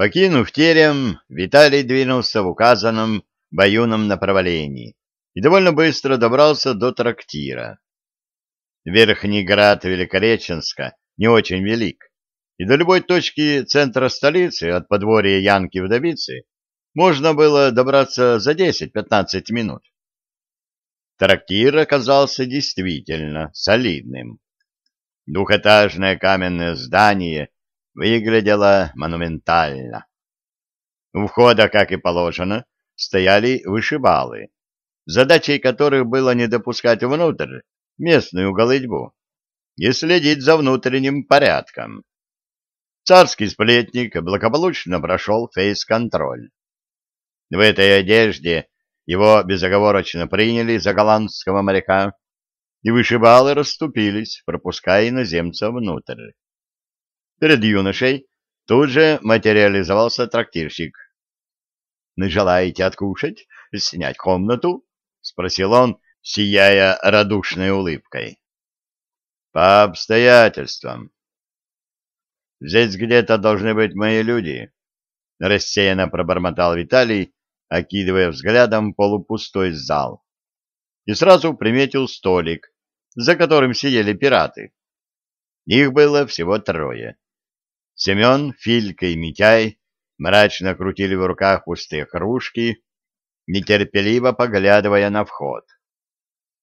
Покинув терем, Виталий двинулся в указанном баюном направлении и довольно быстро добрался до трактира. Верхний град Великореченска не очень велик, и до любой точки центра столицы от подворья Янки-вдовицы можно было добраться за 10-15 минут. Трактир оказался действительно солидным. Двухэтажное каменное здание выглядело монументально. У входа, как и положено, стояли вышибалы, задачей которых было не допускать внутрь местную голытьбу и следить за внутренним порядком. Царский сплетник благополучно прошел фейс-контроль. В этой одежде его безоговорочно приняли за голландского моряка, и вышибалы расступились, пропуская иноземца внутрь. Перед юношей тут же материализовался трактирщик. — Не желаете откушать, снять комнату? — спросил он, сияя радушной улыбкой. — По обстоятельствам. — Здесь где-то должны быть мои люди, — рассеянно пробормотал Виталий, окидывая взглядом полупустой зал. И сразу приметил столик, за которым сидели пираты. Их было всего трое. Семен, Филька и Митяй мрачно крутили в руках пустые кружки, нетерпеливо поглядывая на вход.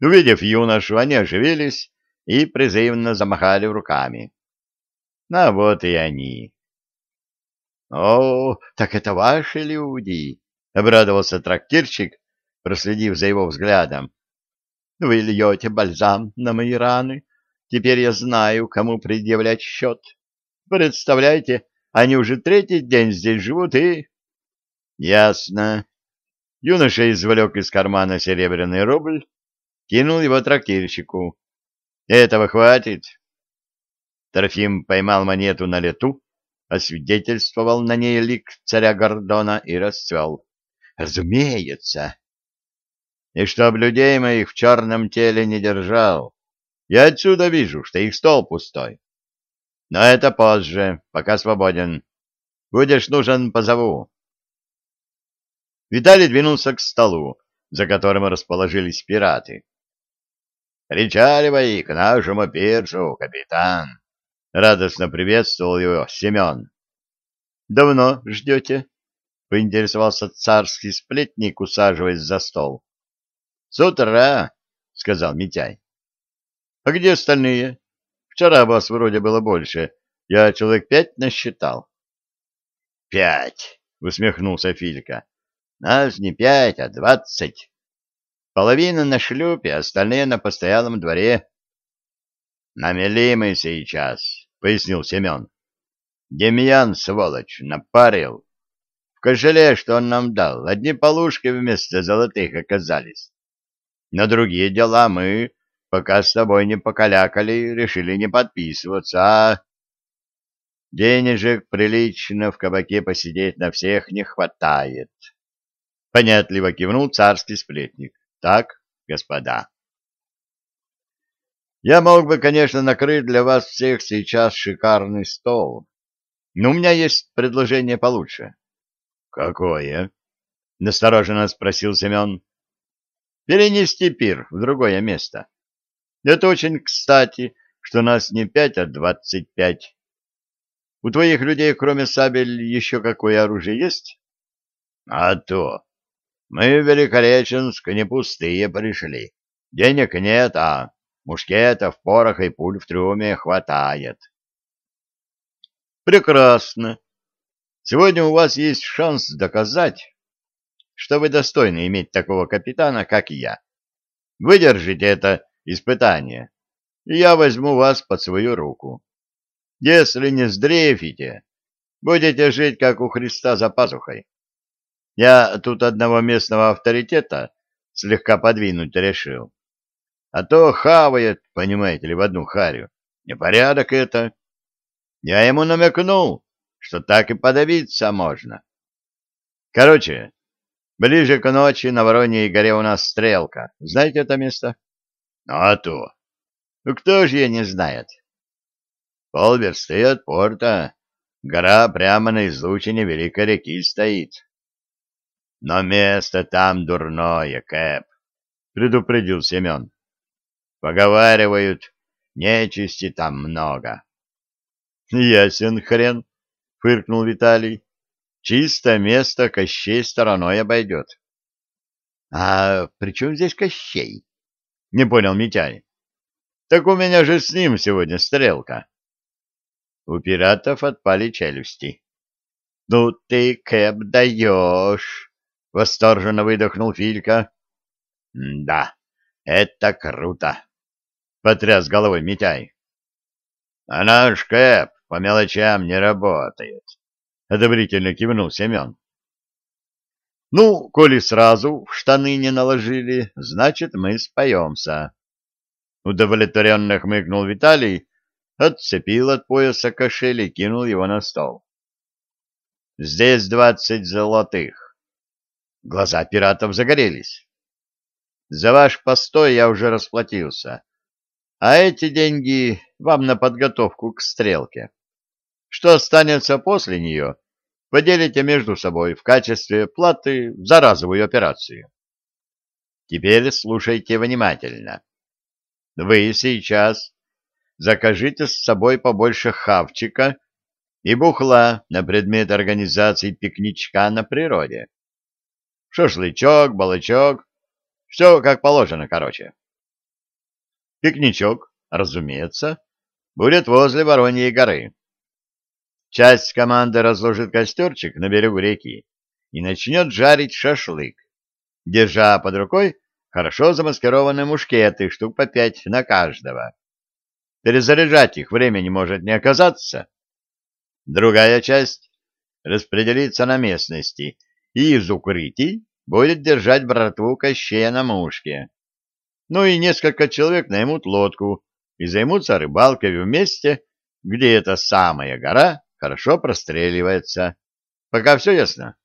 Увидев юношу, они оживились и призывно замахали руками. А вот и они. — О, так это ваши люди! — обрадовался трактирщик, проследив за его взглядом. — Вы льете бальзам на мои раны. Теперь я знаю, кому предъявлять счет. Представляете, они уже третий день здесь живут и... — Ясно. Юноша извлек из кармана серебряный рубль, кинул его трактирщику. — Этого хватит. Трофим поймал монету на лету, освидетельствовал на ней лик царя Гордона и расцвел. Разумеется. И чтоб людей моих в черном теле не держал. Я отсюда вижу, что их стол пустой. Но это позже, пока свободен. Будешь нужен, позову. Виталий двинулся к столу, за которым расположились пираты. «Причаливай к нашему пирсу, капитан!» — радостно приветствовал его Семен. «Давно ждете?» — поинтересовался царский сплетник, усаживаясь за стол. — С утра, — сказал Митяй. — А где остальные? Вчера вас вроде было больше. Я человек пять насчитал. — Пять, — усмехнулся Филька. — Нас не пять, а двадцать. Половина на шлюпе, остальные на постоялом дворе. — Намели мы сейчас, — пояснил Семен. — Демьян, сволочь, напарил. В кошеле, что он нам дал, одни полушки вместо золотых оказались. На другие дела мы, пока с тобой не покалякали, решили не подписываться, а... Денежек прилично в кабаке посидеть на всех не хватает. Понятливо кивнул царский сплетник. Так, господа. Я мог бы, конечно, накрыть для вас всех сейчас шикарный стол, но у меня есть предложение получше. Какое? настороженно спросил Семен. Перенести пир в другое место. Это очень кстати, что нас не пять, а двадцать пять. У твоих людей, кроме сабель, еще какое оружие есть? А то. Мы в Великореченск не пустые пришли. Денег нет, а мушкетов, пороха и пуль в трюме хватает. Прекрасно. Сегодня у вас есть шанс доказать, что вы достойны иметь такого капитана, как я. Выдержите это испытание, я возьму вас под свою руку. Если не сдрефите, будете жить, как у Христа за пазухой. Я тут одного местного авторитета слегка подвинуть решил. А то хавает, понимаете ли, в одну харю. Непорядок это. Я ему намекнул, что так и подавиться можно. Короче, ближе к ночи на Вороньей горе у нас стрелка. Знаете это место? Ну, а то. Ну, кто же ее не знает? Полверсты от порта. Гора прямо на излучине Великой реки стоит. Но место там дурное, Кэп, — предупредил Семен. Поговаривают, нечисти там много. — Ясен хрен, — фыркнул Виталий. — Чисто место Кощей стороной обойдет. — А при чем здесь Кощей? — не понял Митяй. — Так у меня же с ним сегодня стрелка. У пиратов отпали челюсти. — Ну ты, Кэп, даешь! — восторженно выдохнул Филька. — Да, это круто! — потряс головой Митяй. — А наш Кэп по мелочам не работает, — одобрительно кивнул Семен. — Ну, коли сразу в штаны не наложили, значит, мы споемся. Удовлетворенно хмыкнул Виталий, отцепил от пояса кошель и кинул его на стол. — Здесь двадцать золотых. Глаза пиратов загорелись. — За ваш постой я уже расплатился. А эти деньги вам на подготовку к стрелке. Что останется после нее, поделите между собой в качестве платы за разовую операцию. Теперь слушайте внимательно. Вы сейчас закажите с собой побольше хавчика и бухла на предмет организации пикничка на природе. Шашлычок, балычок, все как положено, короче. Пикничок, разумеется, будет возле Вороньей горы. Часть команды разложит костерчик на берегу реки и начнет жарить шашлык, держа под рукой хорошо замаскированные мушкеты, штук по пять на каждого. Перезаряжать их времени может не оказаться. Другая часть распределится на местности и из укрытий будет держать братву Кощея на мушке. Ну и несколько человек наймут лодку и займутся рыбалкой в месте, где эта самая гора хорошо простреливается. Пока все ясно?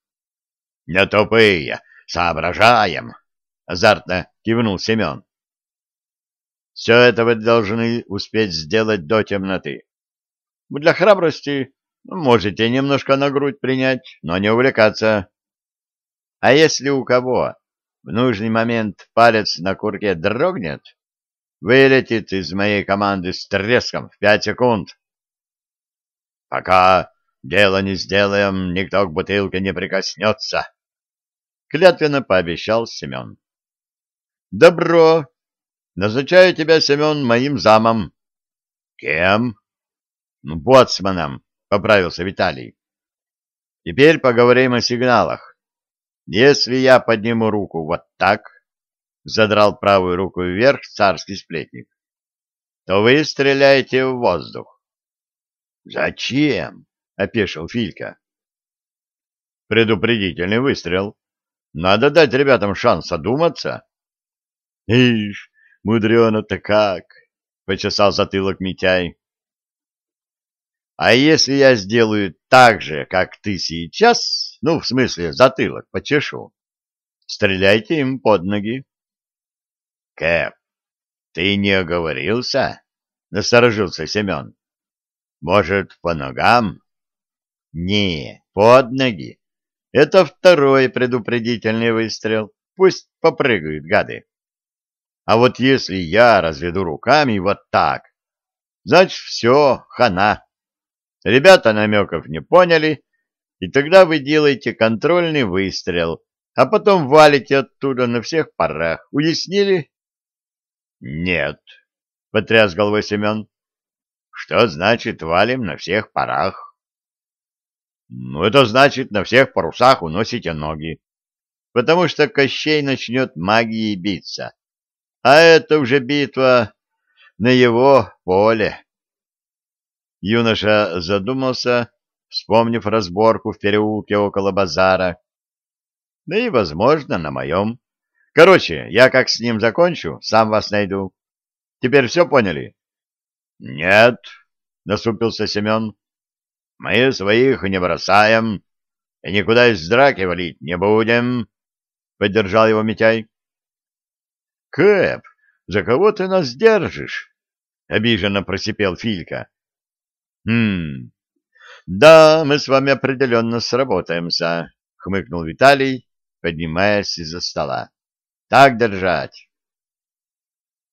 — Не тупые, соображаем, — азартно кивнул Семен. — Все это вы должны успеть сделать до темноты. Для храбрости можете немножко на грудь принять, но не увлекаться. А если у кого в нужный момент палец на курке дрогнет, вылетит из моей команды с треском в пять секунд. Пока дело не сделаем, никто к бутылке не прикоснется. Клятвенно пообещал Семен. Добро. Назначаю тебя, Семен, моим замом. Кем? Ну, боцманом, поправился Виталий. Теперь поговорим о сигналах. Если я подниму руку вот так, задрал правую руку вверх царский сплетник, то вы стреляете в воздух. Зачем? опешил Филька. Предупредительный выстрел. Надо дать ребятам шанс одуматься. Ишь, мудрено-то как, почесал затылок Митяй. А если я сделаю так же, как ты сейчас, ну, в смысле, затылок почешу, стреляйте им под ноги. Кэп, ты не оговорился? Насторожился Семен. Может, по ногам? Не, под ноги. Это второй предупредительный выстрел. Пусть попрыгают гады. А вот если я разведу руками вот так, значит, все, хана. Ребята намеков не поняли, и тогда вы делаете контрольный выстрел, а потом валите оттуда на всех парах. Уяснили? Нет, потряс головой Семен. Что значит валим на всех парах? Ну, это значит на всех парусах уносите ноги, потому что Кощей начнет магией биться. А это уже битва на его поле. Юноша задумался, вспомнив разборку в переулке около базара. Да и, возможно, на моем. Короче, я как с ним закончу, сам вас найду. Теперь все поняли? — Нет, — насупился Семен. — Мы своих не бросаем и никуда из драки валить не будем, — поддержал его Митяй. — Кэп, за кого ты нас держишь? — обиженно просипел Филька. — Хм, Да, мы с вами определенно сработаемся, хмыкнул Виталий, поднимаясь из-за стола. Так держать.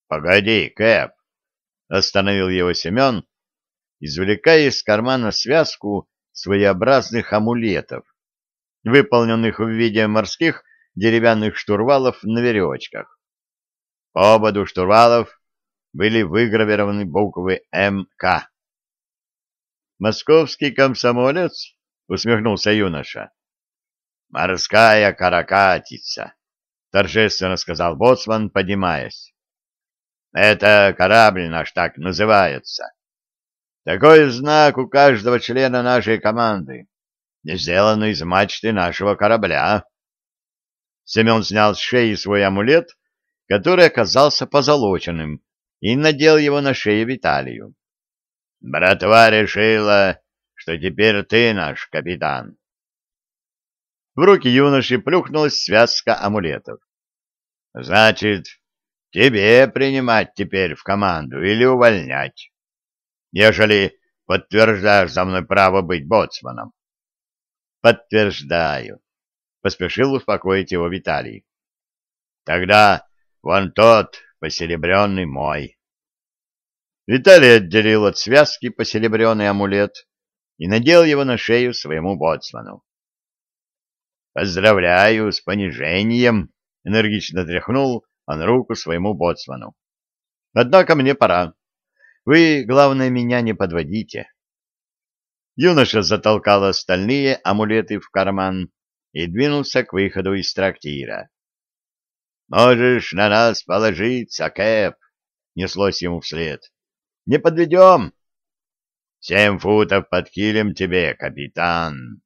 Погоди, Кэп, остановил его Семен, извлекая из кармана связку своеобразных амулетов, выполненных в виде морских деревянных штурвалов на веревочках. По ободу штурвалов были выгравированы буквы МК. «Московский комсомолец?» — усмехнулся юноша. «Морская каракатица», — торжественно сказал боцман, поднимаясь. «Это корабль наш так называется. Такой знак у каждого члена нашей команды, сделан из мачты нашего корабля». Семен снял с шеи свой амулет, который оказался позолоченным, и надел его на шею Виталию. «Братва решила, что теперь ты наш капитан». В руки юноши плюхнулась связка амулетов. «Значит, тебе принимать теперь в команду или увольнять, ежели подтверждаешь за мной право быть боцманом?» «Подтверждаю», — поспешил успокоить его Виталий. «Тогда вон тот посеребренный мой». Виталий отделил от связки посеребренный амулет и надел его на шею своему боцману. «Поздравляю с понижением!» — энергично тряхнул он руку своему боцману. «Однако мне пора. Вы, главное, меня не подводите». Юноша затолкал остальные амулеты в карман и двинулся к выходу из трактира. «Можешь на нас положиться, Кэп!» — неслось ему вслед. «Не подведем!» «Семь футов под килем тебе, капитан!»